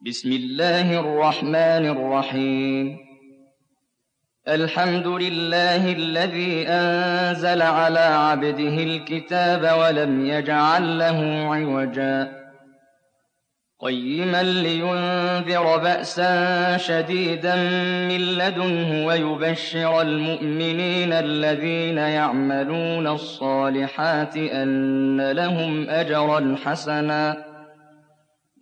بسم الله الرحمن الرحيم. الحمد لله الذي أنزل على عبده الكتاب ولم يجعل له عوجا. قيما لينذر بأسا شديدا من لدنه ويبشر المؤمنين الذين يعملون الصالحات أن لهم أجرا حسنا.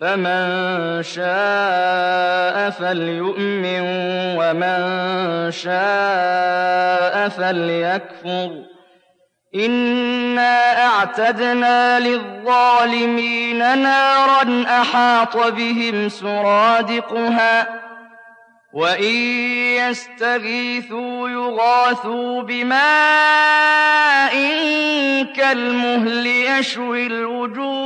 فمن شاء فليؤمن ومن شاء فليكفر. إنا أعتدنا للظالمين نارا أحاط بهم سرادقها وإن يستغيثوا يغاثوا بماء كالمهل يشوي الوجوه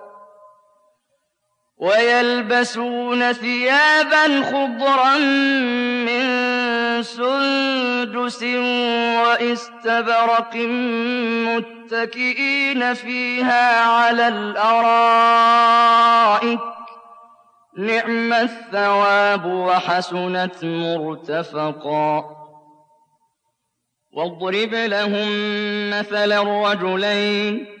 ويلبسون ثيابا خضرا من سندس وإستبرق متكئين فيها على الأرائك. نعم الثواب وحسنت مرتفقا. واضرب لهم مثل الرجلين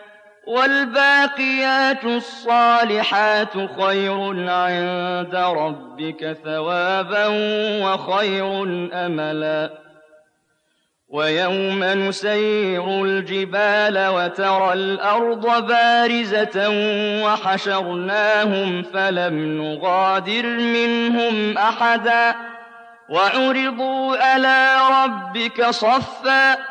والباقيات الصالحات خير عند ربك ثوابا وخير أملا. ويوم نسير الجبال وترى الأرض بارزة وحشرناهم فلم نغادر منهم أحدا. وعرضوا على ربك صفا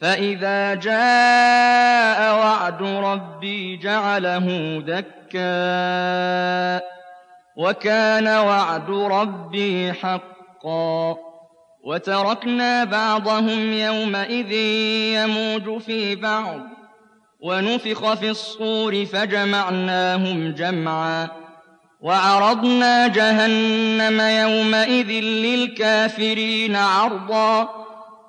فإذا جاء وعد ربي جعله دكا وكان وعد ربي حقا وتركنا بعضهم يومئذ يموج في بعض ونفخ في الصور فجمعناهم جمعا وعرضنا جهنم يومئذ للكافرين عرضا